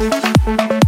¡Gracias! you.